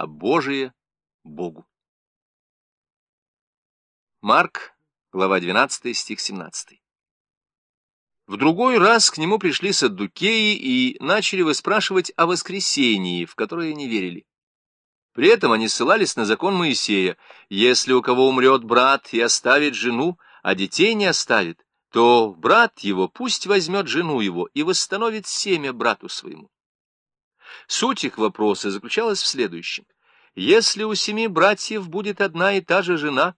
а Божие — Богу. Марк, глава 12, стих 17. В другой раз к нему пришли саддукеи и начали выспрашивать о воскресении, в которое не верили. При этом они ссылались на закон Моисея. Если у кого умрет брат и оставит жену, а детей не оставит, то брат его пусть возьмет жену его и восстановит семя брату своему. Суть их вопроса заключалась в следующем. Если у семи братьев будет одна и та же жена,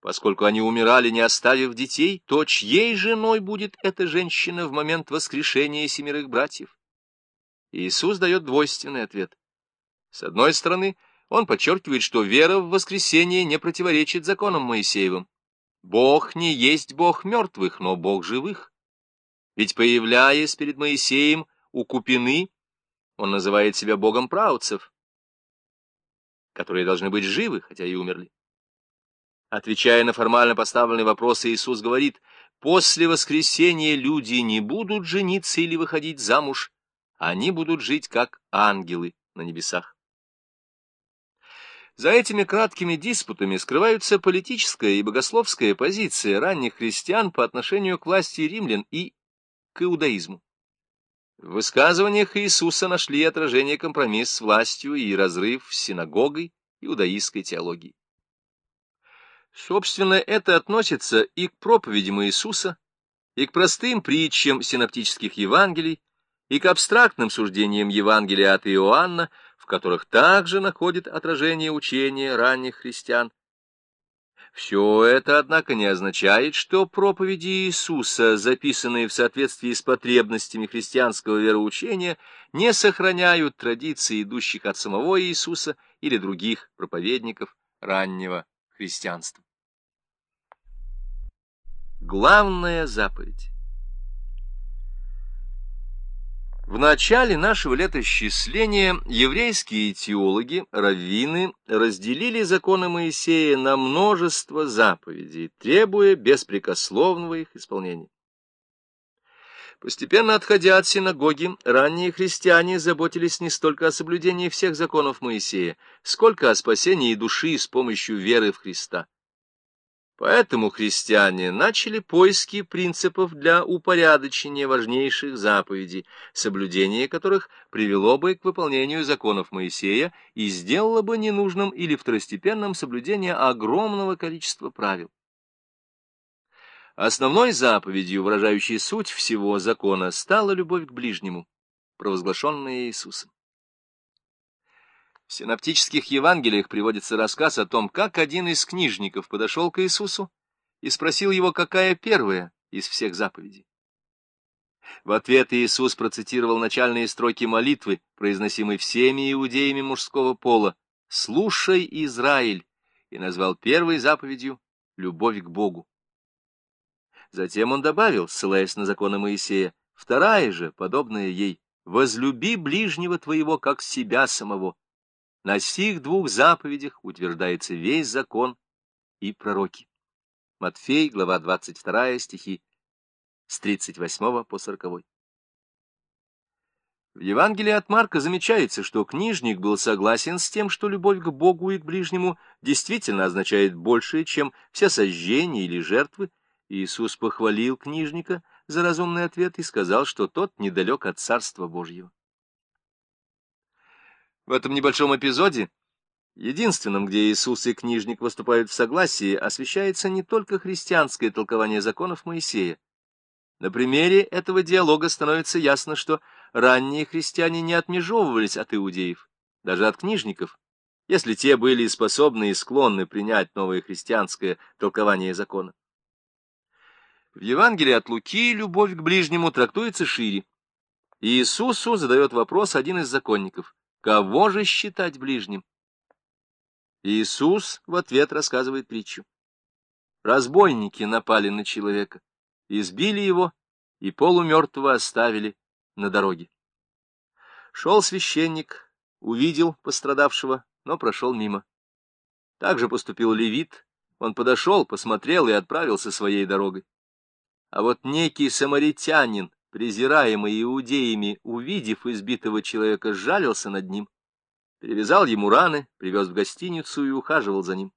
поскольку они умирали, не оставив детей, то чьей женой будет эта женщина в момент воскрешения семерых братьев? Иисус дает двойственный ответ. С одной стороны, он подчеркивает, что вера в воскресение не противоречит законам Моисеевым. Бог не есть Бог мертвых, но Бог живых. Ведь, появляясь перед Моисеем у Купины, он называет себя Богом праотцев, которые должны быть живы, хотя и умерли. Отвечая на формально поставленные вопросы, Иисус говорит, «После воскресения люди не будут жениться или выходить замуж, они будут жить как ангелы на небесах». За этими краткими диспутами скрываются политическая и богословская позиция ранних христиан по отношению к власти римлян и к иудаизму. В высказываниях Иисуса нашли отражение компромисс с властью и разрыв с синагогой иудаистской теологии. Собственно, это относится и к проповедям Иисуса, и к простым притчам синоптических Евангелий, и к абстрактным суждениям Евангелия от Иоанна, в которых также находит отражение учения ранних христиан. Все это, однако, не означает, что проповеди Иисуса, записанные в соответствии с потребностями христианского вероучения, не сохраняют традиции, идущих от самого Иисуса или других проповедников раннего христианства. Главная заповедь В начале нашего летосчисления еврейские теологи, раввины, разделили законы Моисея на множество заповедей, требуя беспрекословного их исполнения. Постепенно отходя от синагоги, ранние христиане заботились не столько о соблюдении всех законов Моисея, сколько о спасении души с помощью веры в Христа. Поэтому христиане начали поиски принципов для упорядочения важнейших заповедей, соблюдение которых привело бы к выполнению законов Моисея и сделало бы ненужным или второстепенным соблюдение огромного количества правил. Основной заповедью, выражающей суть всего закона, стала любовь к ближнему, провозглашенная Иисусом. В синоптических Евангелиях приводится рассказ о том, как один из книжников подошел к Иисусу и спросил его, какая первая из всех заповедей. В ответ Иисус процитировал начальные строки молитвы, произносимой всеми иудеями мужского пола «Слушай, Израиль!» и назвал первой заповедью «Любовь к Богу». Затем он добавил, ссылаясь на законы Моисея, вторая же, подобная ей, «Возлюби ближнего твоего, как себя самого». На сих двух заповедях утверждается весь закон и пророки. Матфей, глава 22, стихи с 38 по 40. В Евангелии от Марка замечается, что книжник был согласен с тем, что любовь к Богу и к ближнему действительно означает большее, чем все сожжения или жертвы. Иисус похвалил книжника за разумный ответ и сказал, что тот недалек от Царства Божьего. В этом небольшом эпизоде, единственном, где Иисус и книжник выступают в согласии, освещается не только христианское толкование законов Моисея. На примере этого диалога становится ясно, что ранние христиане не отмежевывались от иудеев, даже от книжников, если те были способны и склонны принять новое христианское толкование закона. В Евангелии от Луки любовь к ближнему трактуется шире. Иисусу задает вопрос один из законников. Кого же считать ближним? Иисус в ответ рассказывает притчу. Разбойники напали на человека, избили его и полумертвого оставили на дороге. Шел священник, увидел пострадавшего, но прошел мимо. Так же поступил левит, он подошел, посмотрел и отправился своей дорогой. А вот некий самаритянин презираемый иудеями, увидев избитого человека, жалился над ним перевязал ему раны, привез в гостиницу и ухаживал за ним.